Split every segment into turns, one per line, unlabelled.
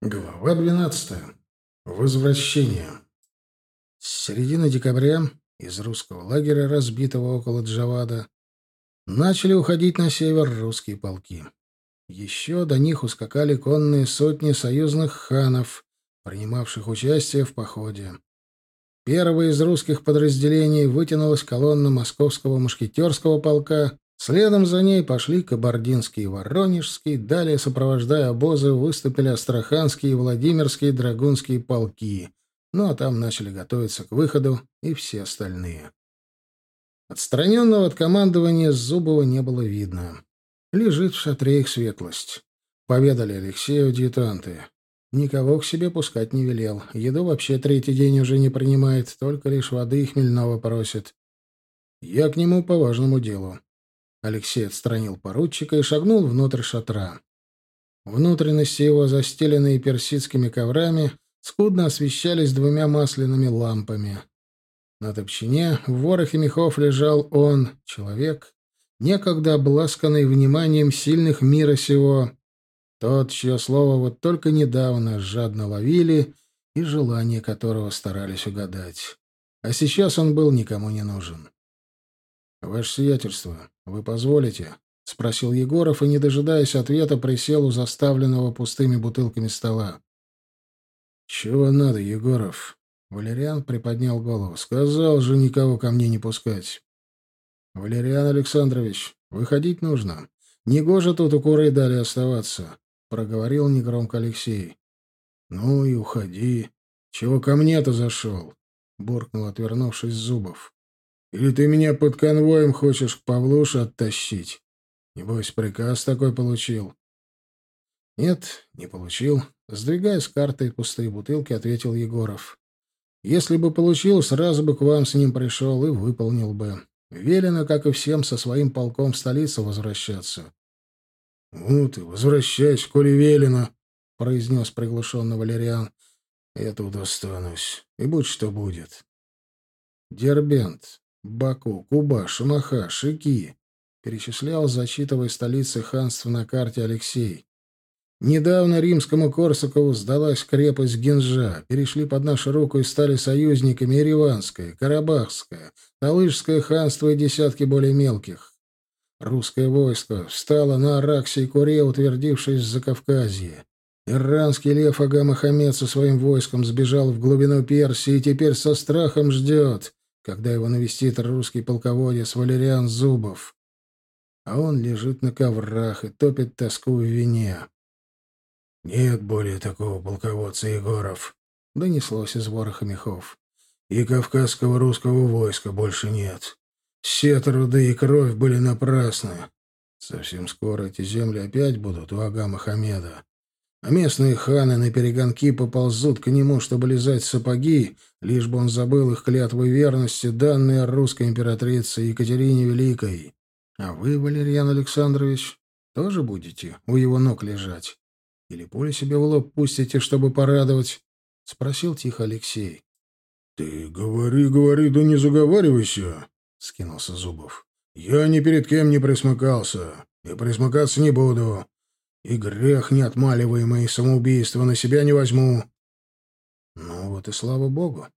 Глава 12. Возвращение. С середины декабря из русского лагеря, разбитого около Джавада, начали уходить на север русские полки. Еще до них ускакали конные сотни союзных ханов, принимавших участие в походе. Первая из русских подразделений вытянулась колонна московского мушкетерского полка, Следом за ней пошли Кабардинский и Воронежский, далее, сопровождая обозы, выступили Астраханские и Владимирские драгунские полки, ну а там начали готовиться к выходу и все остальные. Отстраненного от командования Зубова не было видно. Лежит в шатре их светлость. Поведали Алексею дьютанты. Никого к себе пускать не велел. Еду вообще третий день уже не принимает, только лишь воды и хмельного просит. Я к нему по важному делу. Алексей отстранил поручика и шагнул внутрь шатра. Внутренности его, застеленные персидскими коврами, скудно освещались двумя масляными лампами. На топчине в ворохе мехов лежал он, человек, некогда обласканный вниманием сильных мира сего, тот, чье слово вот только недавно жадно ловили и желание которого старались угадать. А сейчас он был никому не нужен. «Ваше сиятельство, вы позволите?» — спросил Егоров и, не дожидаясь ответа, присел у заставленного пустыми бутылками стола. «Чего надо, Егоров?» Валериан приподнял голову. «Сказал же никого ко мне не пускать». «Валериан Александрович, выходить нужно. Негоже тут у куры дали оставаться», — проговорил негромко Алексей. «Ну и уходи. Чего ко мне-то зашел?» — буркнул, отвернувшись Зубов. Или ты меня под конвоем хочешь к Павлуше оттащить? Небось, приказ такой получил. Нет, не получил. Сдвигая с картой пустые бутылки, ответил Егоров. Если бы получил, сразу бы к вам с ним пришел и выполнил бы. Велено, как и всем, со своим полком в столицу возвращаться. — Вот и возвращайся, коли велено, — произнес приглушенно Валериан. — Я тут останусь, и будь что будет. Дербент, Баку, Куба, Шамаха, Шики. Перечислял, зачитывая столицы ханств на карте Алексей. Недавно римскому Корсакову сдалась крепость Гинжа, перешли под нашу руку и стали союзниками Ереванское, Карабахское, Талышское ханство и десятки более мелких. Русское войско встало на Араксе и Куре, утвердившись в Закавказье. Иранский лев Ага Мохаммед со своим войском сбежал в глубину Персии и теперь со страхом ждет, когда его навестит русский полководец Валериан Зубов. А он лежит на коврах и топит тоску в вине. «Нет более такого полководца Егоров», — донеслось из вороха мехов. «И кавказского русского войска больше нет. Все труды и кровь были напрасны. Совсем скоро эти земли опять будут у Ага Мохаммеда а местные ханы на перегонки поползут к нему, чтобы лизать сапоги, лишь бы он забыл их клятвы верности, данные русской императрице Екатерине Великой. А вы, Валерьян Александрович, тоже будете у его ног лежать? Или пулю себе в лоб пустите, чтобы порадовать? — спросил тихо Алексей. — Ты говори, говори, да не заговаривайся, — скинулся Зубов. — Я ни перед кем не присмыкался и присмыкаться не буду. И грех неотмаливаемый самоубийство на себя не возьму. Ну вот и слава богу.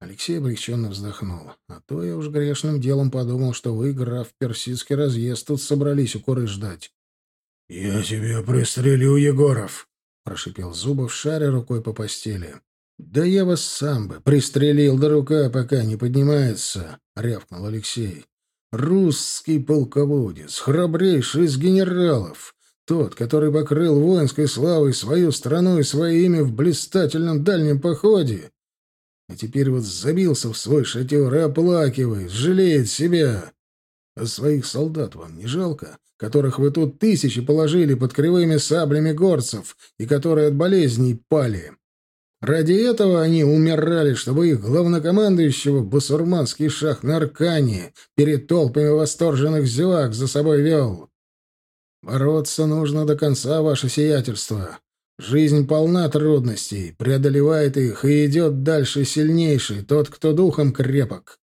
Алексей облегченно вздохнул. А то я уж грешным делом подумал, что вы, граф Персидский разъезд, тут собрались у куры ждать. — Я тебя пристрелю, Егоров! — прошипел Зубов, шаря рукой по постели. — Да я вас сам бы пристрелил, да рука пока не поднимается, — рявкнул Алексей. — Русский полководец, храбрейший из генералов, тот, который покрыл воинской славой свою страну и свое имя в блистательном дальнем походе. А теперь вот забился в свой шатер и оплакивает, жалеет себя. А своих солдат вам не жалко, которых вы тут тысячи положили под кривыми саблями горцев и которые от болезней пали. Ради этого они умирали, чтобы их главнокомандующего басурманский шах на Аркане перед толпами восторженных зевак за собой вел. Бороться нужно до конца, ваше сиятельство. Жизнь полна трудностей, преодолевает их и идет дальше сильнейший, тот, кто духом крепок.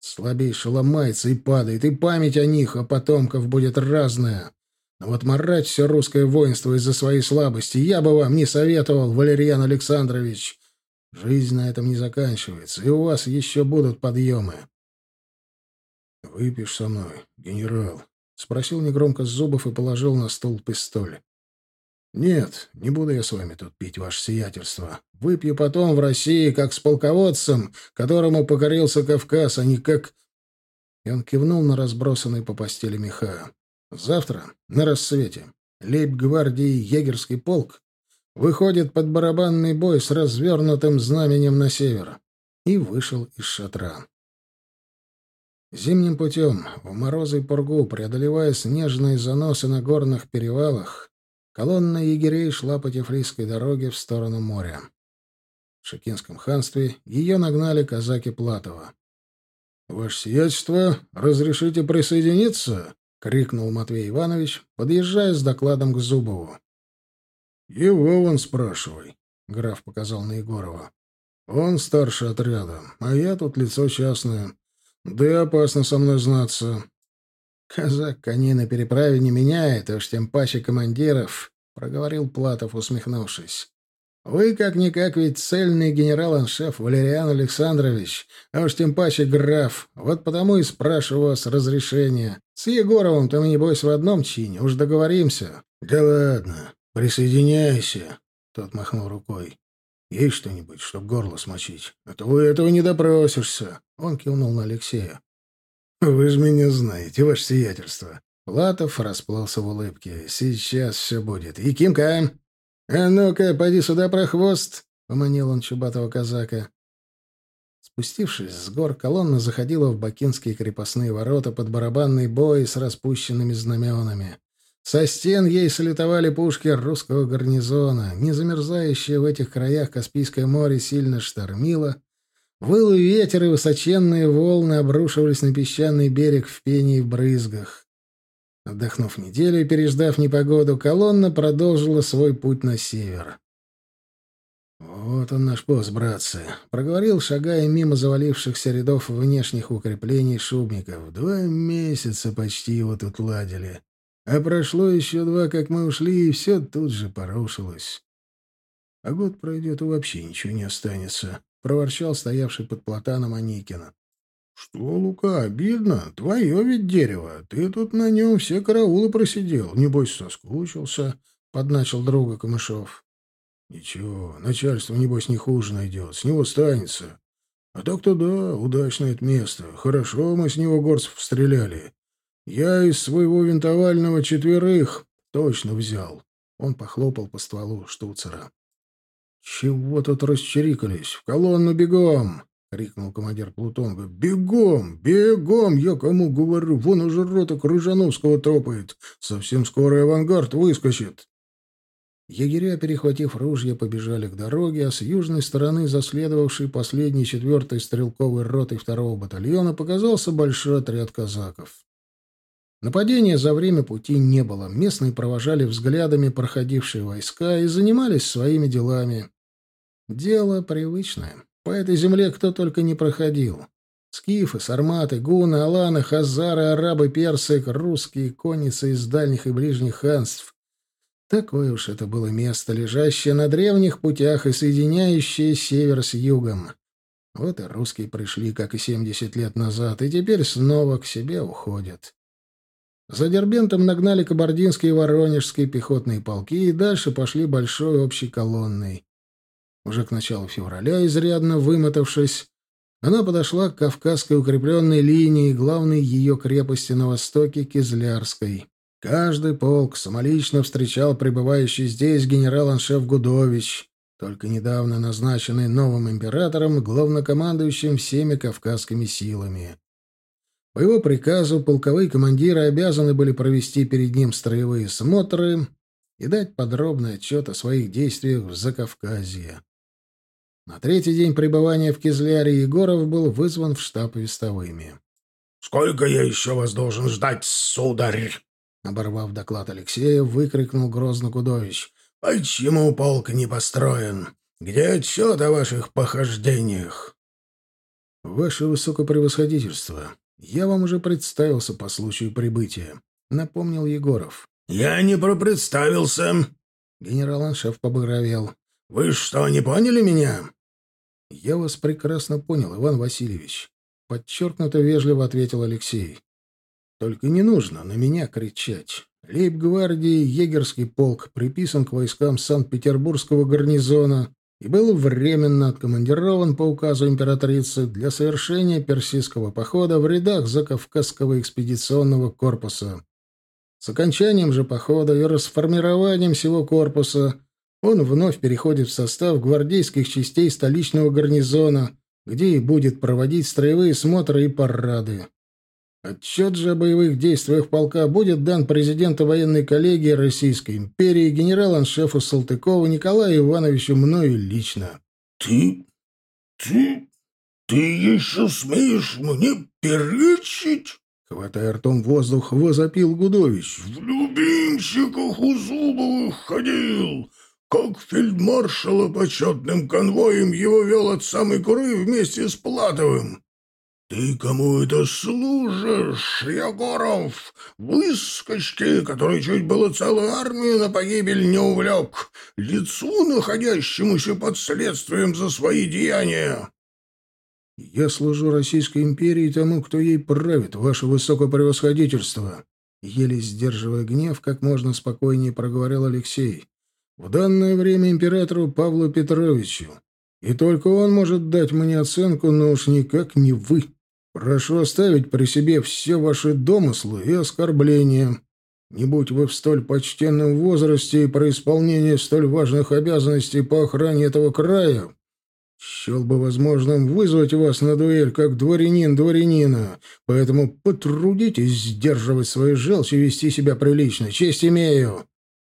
Слабейший ломается и падает, и память о них, о потомков будет разная. Но вот марать все русское воинство из-за своей слабости я бы вам не советовал, Валерьян Александрович. Жизнь на этом не заканчивается, и у вас еще будут подъемы. — Выпьешь со мной, генерал? — спросил негромко Зубов и положил на стол пистоль. «Нет, не буду я с вами тут пить, ваше сиятельство. Выпью потом в России, как с полководцем, которому покорился Кавказ, а не как...» И он кивнул на разбросанный по постели меха. «Завтра, на рассвете, лейб-гвардии егерский полк выходит под барабанный бой с развернутым знаменем на север». И вышел из шатра. Зимним путем, в морозы и пургу, преодолевая снежные заносы на горных перевалах, колонна егерей шла по Тифлисской дороге в сторону моря. В Шекинском ханстве ее нагнали казаки Платова. — Ваше сиятельство, разрешите присоединиться? — крикнул Матвей Иванович, подъезжая с докладом к Зубову. — Его вон спрашивай, — граф показал на Егорова. — Он старший отряда, а я тут лицо частное. Да и опасно со мной знаться. Казак коней на переправе не меняет, а уж тем паче командиров, — проговорил Платов, усмехнувшись. Вы, как-никак, ведь цельный генерал-аншеф Валериан Александрович, а уж тем паче граф. Вот потому и спрашиваю вас разрешения. С Егоровым-то мы, небось, в одном чине, уж договоримся. — Да ладно, присоединяйся, — тот махнул рукой. Есть что-нибудь, чтоб горло смочить? А то вы этого не допросишься. Он кивнул на Алексея. Вы же меня знаете, ваше сиятельство. Платов расплылся в улыбке. Сейчас все будет. Якимка! А ну-ка, поди сюда, прохвост! Поманил он чубатого казака. Спустившись с гор, колонна заходила в бакинские крепостные ворота под барабанный бой с распущенными знаменами. Со стен ей салютовали пушки русского гарнизона. Не замерзающее в этих краях Каспийское море сильно штормило. Выл ветер, и высоченные волны обрушивались на песчаный берег в пении и брызгах. Отдохнув неделю и переждав непогоду, колонна продолжила свой путь на север. «Вот он наш пост, братцы», — проговорил, шагая мимо завалившихся рядов внешних укреплений шубников. «Два месяца почти его тут ладили. А прошло еще два, как мы ушли, и все тут же порушилось. — А год пройдет, и вообще ничего не останется, — проворчал стоявший под платаном Аникина. — Что, Лука, обидно? Твое ведь дерево. Ты тут на нем все караулы просидел. Небось, соскучился, — подначил друга Камышов. — Ничего, начальство, небось, не хуже найдет. С него станется. А так-то да, удачное это место. Хорошо мы с него горцев стреляли. Я из своего винтовального четверых точно взял. Он похлопал по стволу штуцера. «Чего тут расчерикались? В колонну бегом!» — крикнул командир Плутонга. «Бегом! Бегом! Я кому говорю? Вон уже рота Крыжановского топает. Совсем скоро авангард выскочит!» Егеря, перехватив ружья, побежали к дороге, а с южной стороны, заследовавшей последней четвертой стрелковой ротой второго батальона, показался большой отряд казаков. Нападения за время пути не было. Местные провожали взглядами проходившие войска и занимались своими делами. Дело привычное. По этой земле кто только не проходил. Скифы, сарматы, гуны, аланы, хазары, арабы, персы, русские, конницы из дальних и ближних ханств. Такое уж это было место, лежащее на древних путях и соединяющее север с югом. Вот и русские пришли, как и семьдесят лет назад, и теперь снова к себе уходят. За Дербентом нагнали кабардинские и воронежские пехотные полки и дальше пошли большой общей колонной. Уже к началу февраля, изрядно вымотавшись, она подошла к Кавказской укрепленной линии, главной ее крепости на востоке, Кизлярской. Каждый полк самолично встречал пребывающий здесь генерал-аншеф Гудович, только недавно назначенный новым императором, главнокомандующим всеми кавказскими силами. По его приказу полковые командиры обязаны были провести перед ним строевые смотры и дать подробный отчет о своих действиях в Закавказье. На третий день пребывания в Кизляре Егоров был вызван в штаб вестовыми.
«Сколько я еще вас должен ждать, сударь?»
Оборвав доклад Алексея, выкрикнул грозно Кудович.
«Почему полк не построен? Где отчет о ваших похождениях?»
«Ваше высокопревосходительство, «Я вам уже представился по случаю прибытия», — напомнил Егоров.
Я не пропредставился.
Генерал-аншеф побагровел.
Вы что, не поняли меня?
Я вас прекрасно понял, Иван Васильевич. Подчеркнуто вежливо ответил Алексей. Только не нужно на меня кричать. Лейб-гвардии егерский полк приписан к войскам Санкт-Петербургского гарнизона и был временно откомандирован по указу императрицы для совершения персидского похода в рядах Закавказского экспедиционного корпуса. С окончанием же похода и расформированием всего корпуса он вновь переходит в состав гвардейских частей столичного гарнизона, где и будет проводить строевые смотры и парады. Отчет же о боевых действиях полка будет дан президенту военной коллегии Российской империи генерал-аншефу Салтыкову Николаю Ивановичу мною лично.
— Ты... ты... ты еще смеешь мне перечить?
Хватая ртом воздух, возопил Гудович.
— В любимчиках у Зубовых ходил! Как фельдмаршала почетным конвоем его вел от самой Куры вместе с Платовым. «Ты кому это служишь, Егоров? Выскочки, который чуть было целую армию на погибель не увлек, лицу, находящемуся под следствием за свои деяния!»
«Я служу Российской империи тому, кто ей правит, ваше высокопревосходительство!» Еле сдерживая гнев, как можно спокойнее проговорил Алексей. «В данное время императору Павлу Петровичу. И только он может дать мне оценку, но уж никак не вы. Прошу оставить при себе все ваши домыслы и оскорбления. Не будь вы в столь почтенном возрасте и про исполнение столь важных обязанностей по охране этого края, счел бы возможным вызвать вас на дуэль как дворянин дворянина, поэтому потрудитесь сдерживать свои желчь и вести себя прилично. Честь имею!»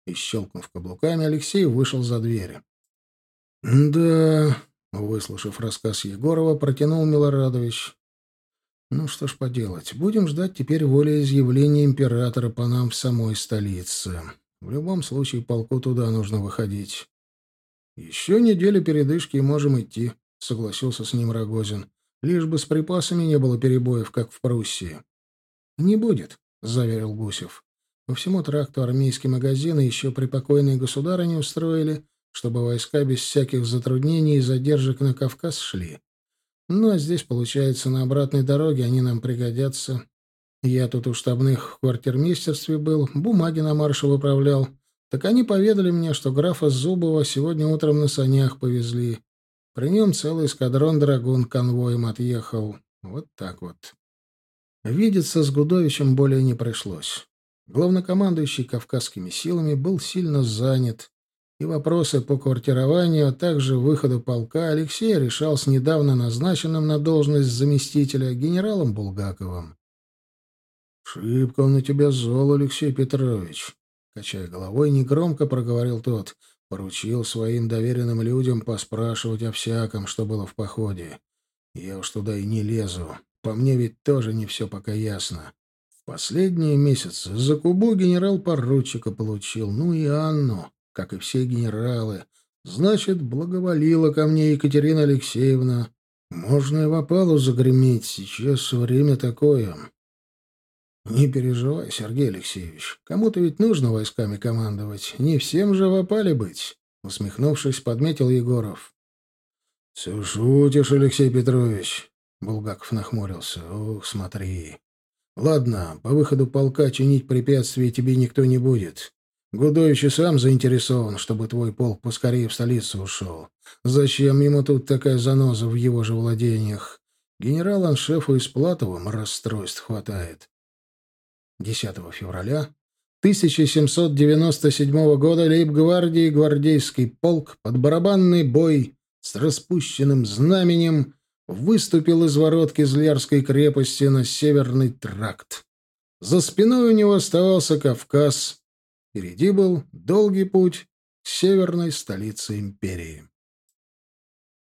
И, щелкнув каблуками, Алексей вышел за дверь. «Да...» — выслушав рассказ Егорова, протянул Милорадович. «Ну что ж поделать, будем ждать теперь волеизъявления императора по нам в самой столице. В любом случае полку туда нужно выходить». «Еще неделю передышки и можем идти», — согласился с ним Рогозин. «Лишь бы с припасами не было перебоев, как в Пруссии». «Не будет», — заверил Гусев. «По всему тракту армейские магазины еще при покойной государыне устроили» чтобы войска без всяких затруднений и задержек на Кавказ шли. Ну, а здесь, получается, на обратной дороге они нам пригодятся. Я тут у штабных в квартирмейстерстве был, бумаги на марше выправлял. Так они поведали мне, что графа Зубова сегодня утром на санях повезли. При нем целый эскадрон «Драгун» конвоем отъехал. Вот так вот. Видеться с Гудовичем более не пришлось. Главнокомандующий Кавказскими силами был сильно занят, и вопросы по квартированию, а также выходу полка Алексей решал с недавно назначенным на должность заместителя генералом Булгаковым. «Шибко он на тебя зол, Алексей Петрович», — качая головой, негромко проговорил тот. Поручил своим доверенным людям поспрашивать о всяком, что было в походе. Я уж туда и не лезу. По мне ведь тоже не все пока ясно. В последние месяцы за Кубу генерал-поручика получил, ну и Анну как и все генералы. Значит, благоволила ко мне Екатерина Алексеевна. Можно и в опалу загреметь, сейчас время такое. Не переживай, Сергей Алексеевич, кому-то ведь нужно войсками командовать, не всем же в опале быть, усмехнувшись, подметил Егоров. Все шутишь, Алексей Петрович, Булгаков нахмурился. Ох, смотри. Ладно, по выходу полка чинить препятствия тебе никто не будет. Гудович и сам заинтересован, чтобы твой полк поскорее в столицу ушел. Зачем ему тут такая заноза в его же владениях? Генерал-аншефу из Платовым расстройств хватает. 10 февраля 1797 года лейб-гвардии гвардейский полк под барабанный бой с распущенным знаменем выступил из ворот Кизлярской крепости на Северный тракт. За спиной у него оставался Кавказ, Впереди был долгий путь к северной столице империи.